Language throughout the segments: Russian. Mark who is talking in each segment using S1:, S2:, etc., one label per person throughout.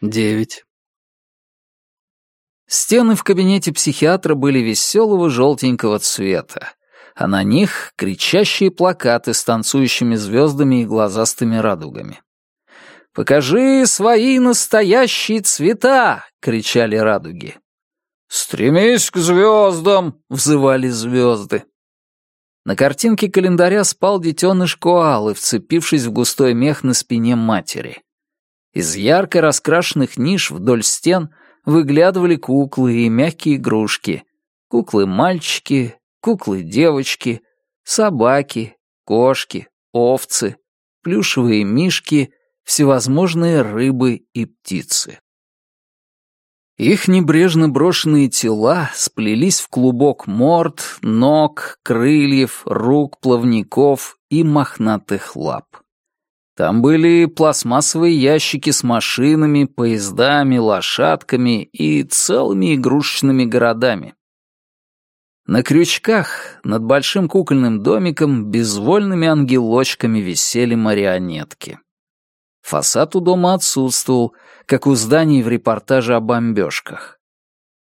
S1: девять. Стены в кабинете психиатра были веселого желтенького цвета, а на них кричащие плакаты с танцующими звездами и глазастыми радугами. «Покажи свои настоящие цвета!» — кричали радуги. «Стремись к звездам!» — взывали звезды. На картинке календаря спал детеныш коалы, вцепившись в густой мех на спине матери. Из ярко раскрашенных ниш вдоль стен выглядывали куклы и мягкие игрушки. Куклы-мальчики, куклы-девочки, собаки, кошки, овцы, плюшевые мишки, всевозможные рыбы и птицы. Их небрежно брошенные тела сплелись в клубок морд, ног, крыльев, рук, плавников и мохнатых лап. Там были пластмассовые ящики с машинами, поездами, лошадками и целыми игрушечными городами. На крючках над большим кукольным домиком безвольными ангелочками висели марионетки. Фасад у дома отсутствовал, как у зданий в репортаже о бомбежках.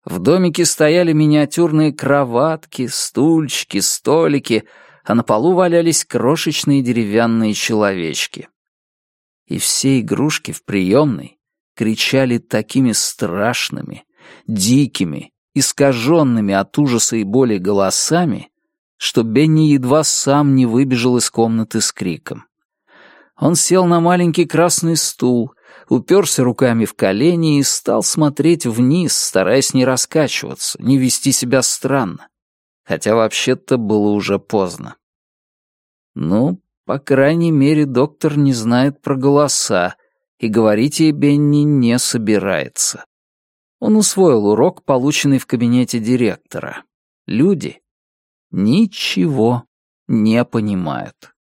S1: В домике стояли миниатюрные кроватки, стульчики, столики, а на полу валялись крошечные деревянные человечки. И все игрушки в приемной кричали такими страшными, дикими, искаженными от ужаса и боли голосами, что Бенни едва сам не выбежал из комнаты с криком. Он сел на маленький красный стул, уперся руками в колени и стал смотреть вниз, стараясь не раскачиваться, не вести себя странно. Хотя вообще-то было уже поздно. Ну, по крайней мере, доктор не знает про голоса, и говорить ей Бенни не собирается. Он усвоил урок, полученный в кабинете директора. Люди ничего не понимают.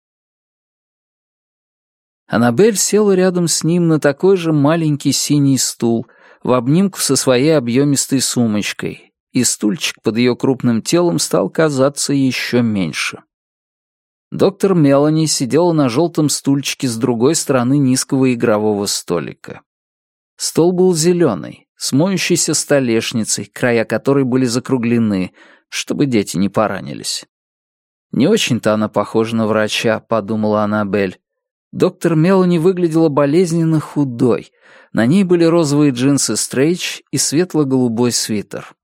S1: Аннабель села рядом с ним на такой же маленький синий стул, в обнимку со своей объемистой сумочкой, и стульчик под ее крупным телом стал казаться еще меньше. Доктор Мелани сидела на желтом стульчике с другой стороны низкого игрового столика. Стол был зеленый, с моющейся столешницей, края которой были закруглены, чтобы дети не поранились. Не очень-то она похожа на врача, подумала Аннабель. Доктор Мелани выглядела болезненно худой. На ней были розовые джинсы стрейч и светло-голубой свитер.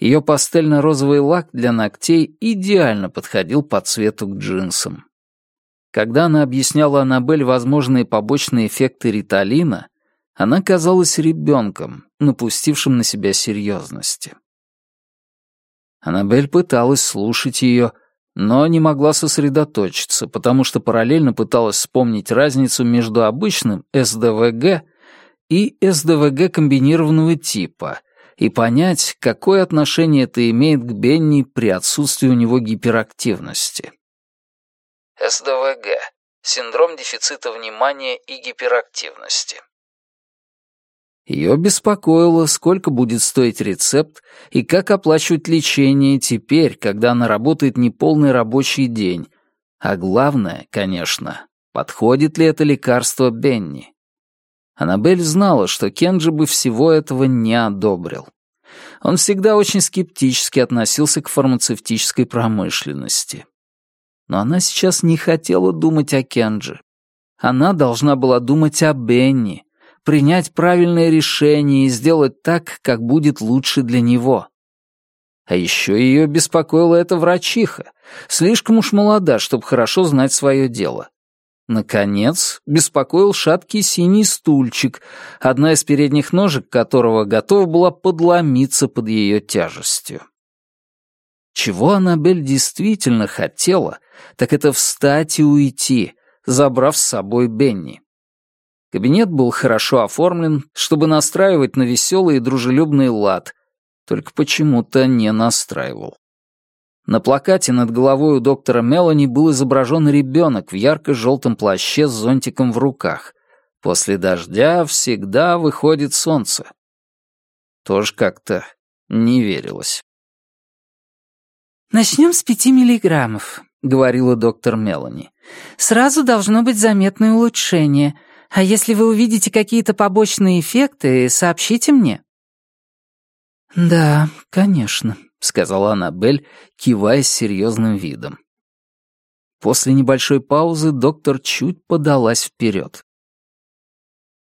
S1: Ее пастельно-розовый лак для ногтей идеально подходил по цвету к джинсам. Когда она объясняла Аннабель возможные побочные эффекты риталина, она казалась ребенком, напустившим на себя серьезности. Аннабель пыталась слушать ее, но не могла сосредоточиться, потому что параллельно пыталась вспомнить разницу между обычным СДВГ и СДВГ комбинированного типа и понять, какое отношение это имеет к Бенни при отсутствии у него гиперактивности. СДВГ – синдром дефицита внимания и гиперактивности. Ее беспокоило, сколько будет стоить рецепт и как оплачивать лечение теперь, когда она работает неполный рабочий день. А главное, конечно, подходит ли это лекарство Бенни. Аннабель знала, что Кенджи бы всего этого не одобрил. Он всегда очень скептически относился к фармацевтической промышленности. Но она сейчас не хотела думать о Кенджи. Она должна была думать о Бенни, принять правильное решение и сделать так, как будет лучше для него. А еще ее беспокоила эта врачиха, слишком уж молода, чтобы хорошо знать свое дело. Наконец, беспокоил шаткий синий стульчик, одна из передних ножек которого готова была подломиться под ее тяжестью. Чего Аннабель действительно хотела, так это встать и уйти, забрав с собой Бенни. Кабинет был хорошо оформлен, чтобы настраивать на веселый и дружелюбный лад, только почему-то не настраивал. На плакате над головой у доктора Мелани был изображен ребенок в ярко-желтом плаще с зонтиком в руках. После дождя всегда выходит солнце. Тоже как-то не верилось.
S2: «Начнем с пяти миллиграммов», — говорила доктор Мелани. «Сразу должно быть заметное улучшение. А если вы увидите какие-то побочные эффекты, сообщите мне».
S1: «Да, конечно», — сказала Аннабель, кивая с серьезным видом. После небольшой паузы доктор чуть подалась вперед.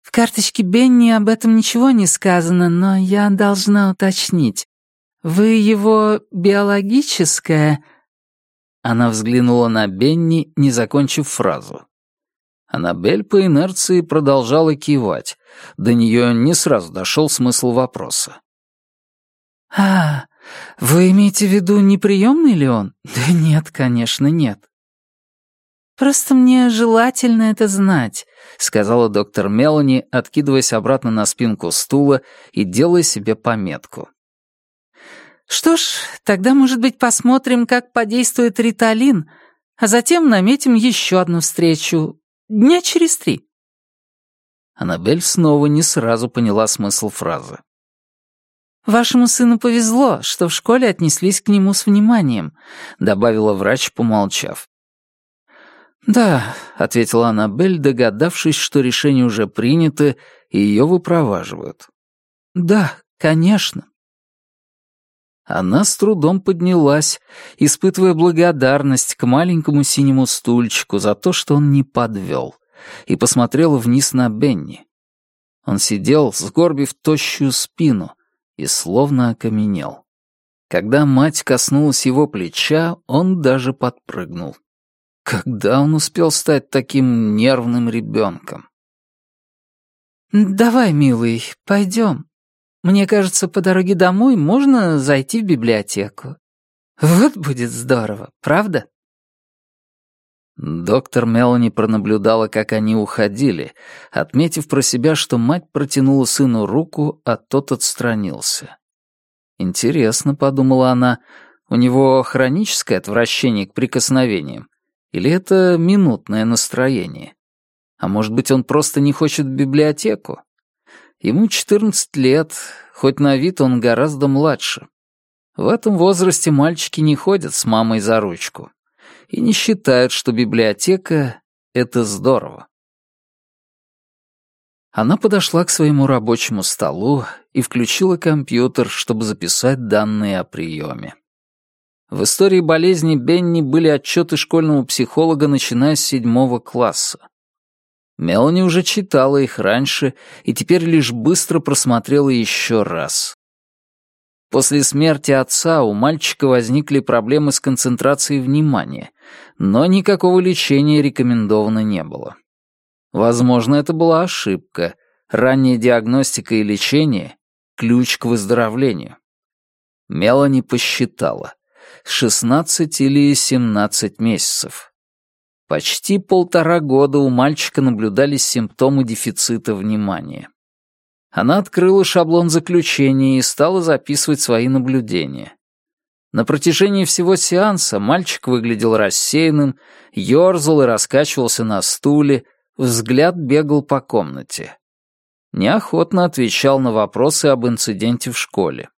S2: «В карточке Бенни об этом ничего не сказано, но я должна уточнить. Вы его биологическое...»
S1: Она взглянула на Бенни, не закончив фразу. Аннабель по инерции продолжала кивать. До нее не сразу дошел смысл вопроса.
S2: «А, вы имеете в виду, неприемный ли он? Да нет, конечно, нет». «Просто мне желательно это знать», — сказала доктор Мелани, откидываясь обратно на спинку стула и делая себе пометку. «Что ж, тогда, может быть, посмотрим, как подействует риталин, а затем наметим еще одну встречу дня через три».
S1: Аннабель снова не сразу поняла смысл фразы.
S2: «Вашему сыну повезло, что в школе отнеслись к нему с вниманием», — добавила врач, помолчав.
S1: «Да», — ответила Аннабель, догадавшись, что решение уже принято, и ее выпроваживают.
S2: «Да, конечно».
S1: Она с трудом поднялась, испытывая благодарность к маленькому синему стульчику за то, что он не подвел, и посмотрела вниз на Бенни. Он сидел, сгорбив тощую спину, и словно окаменел. Когда мать коснулась его плеча, он даже подпрыгнул. Когда он успел стать таким нервным ребенком?
S2: «Давай, милый, пойдем. Мне кажется, по дороге домой можно зайти в библиотеку. Вот будет здорово, правда?»
S1: Доктор Мелани пронаблюдала, как они уходили, отметив про себя, что мать протянула сыну руку, а тот отстранился. «Интересно», — подумала она, — «у него хроническое отвращение к прикосновениям, или это минутное настроение? А может быть, он просто не хочет в библиотеку? Ему 14 лет, хоть на вид он гораздо младше. В этом возрасте мальчики не ходят с мамой за ручку и не считают, что библиотека — это здорово. Она подошла к своему рабочему столу и включила компьютер, чтобы записать данные о приеме. В истории болезни Бенни были отчеты школьного психолога, начиная с седьмого класса. Мелани уже читала их раньше и теперь лишь быстро просмотрела еще раз. После смерти отца у мальчика возникли проблемы с концентрацией внимания, но никакого лечения рекомендовано не было. Возможно, это была ошибка. Ранняя диагностика и лечение — ключ к выздоровлению. Мелани посчитала. 16 или 17 месяцев. Почти полтора года у мальчика наблюдались симптомы дефицита внимания. Она открыла шаблон заключения и стала записывать свои наблюдения. На протяжении всего сеанса мальчик выглядел рассеянным, ерзал и раскачивался на стуле, взгляд бегал по комнате. Неохотно отвечал на вопросы об инциденте в школе.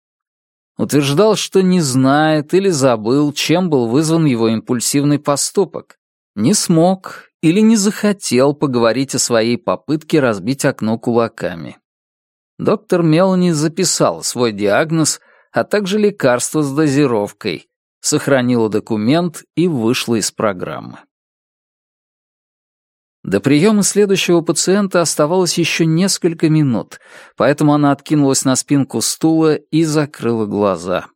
S1: Утверждал, что не знает или забыл, чем был вызван его импульсивный поступок. Не смог или не захотел поговорить о своей попытке разбить окно кулаками. Доктор Мелани записал свой диагноз, а также лекарство с дозировкой, сохранила документ и вышла из программы. До приема следующего пациента оставалось еще несколько минут, поэтому она откинулась на спинку стула и закрыла глаза.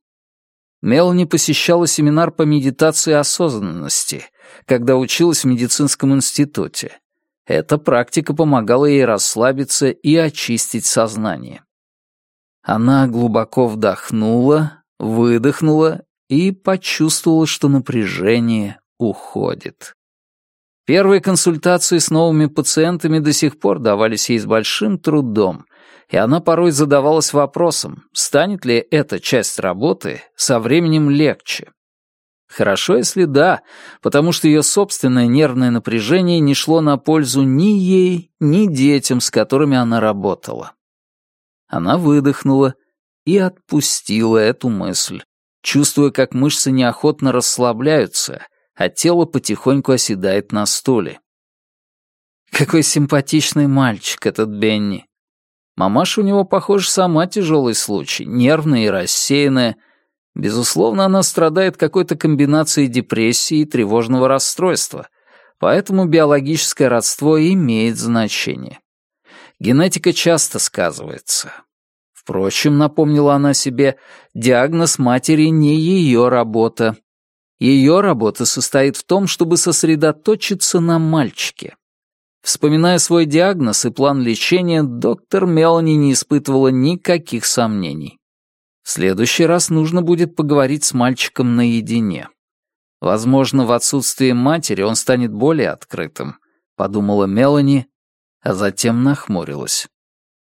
S1: Мелани посещала семинар по медитации осознанности, когда училась в медицинском институте. Эта практика помогала ей расслабиться и очистить сознание. Она глубоко вдохнула, выдохнула и почувствовала, что напряжение уходит. Первые консультации с новыми пациентами до сих пор давались ей с большим трудом, и она порой задавалась вопросом, станет ли эта часть работы со временем легче. Хорошо, если да, потому что ее собственное нервное напряжение не шло на пользу ни ей, ни детям, с которыми она работала. Она выдохнула и отпустила эту мысль, чувствуя, как мышцы неохотно расслабляются, а тело потихоньку оседает на стуле. Какой симпатичный мальчик этот Бенни. Мамаша у него, похоже, сама тяжелый случай, нервная и рассеянная. Безусловно, она страдает какой-то комбинацией депрессии и тревожного расстройства, поэтому биологическое родство имеет значение. Генетика часто сказывается. Впрочем, напомнила она себе, диагноз матери не ее работа. Ее работа состоит в том, чтобы сосредоточиться на мальчике. Вспоминая свой диагноз и план лечения, доктор Мелани не испытывала никаких сомнений. В следующий раз нужно будет поговорить с мальчиком наедине. Возможно, в отсутствие матери он станет более открытым, подумала Мелани, а затем нахмурилась.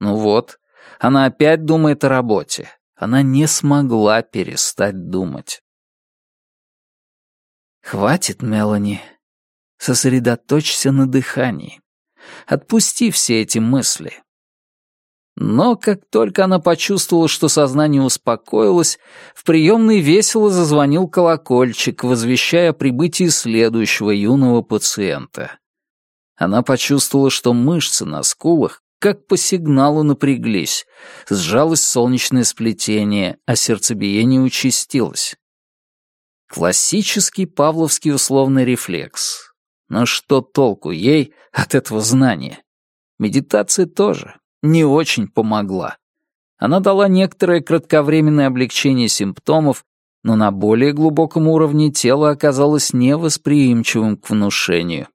S1: Ну вот, она опять думает о работе. Она не смогла перестать думать. «Хватит, Мелани. Сосредоточься на дыхании. Отпусти все эти мысли. Но как только она почувствовала, что сознание успокоилось, в приемной весело зазвонил колокольчик, возвещая о прибытии следующего юного пациента. Она почувствовала, что мышцы на скулах как по сигналу напряглись, сжалось солнечное сплетение, а сердцебиение участилось. Классический павловский условный рефлекс. Но что толку ей от этого знания? Медитация тоже не очень помогла. Она дала некоторое кратковременное облегчение симптомов, но на более глубоком уровне тело оказалось невосприимчивым к внушению.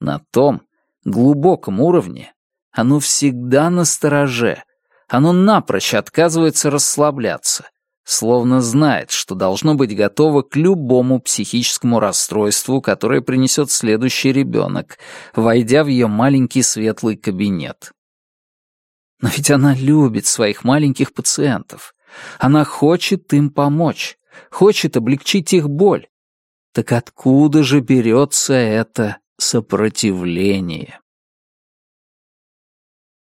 S1: На том глубоком уровне оно всегда на стороже, оно напрочь отказывается расслабляться, словно знает, что должно быть готово к любому психическому расстройству, которое принесет следующий ребенок, войдя в ее маленький светлый кабинет. Но ведь она любит своих маленьких пациентов. Она хочет им помочь, хочет облегчить их боль. Так откуда же берется это сопротивление?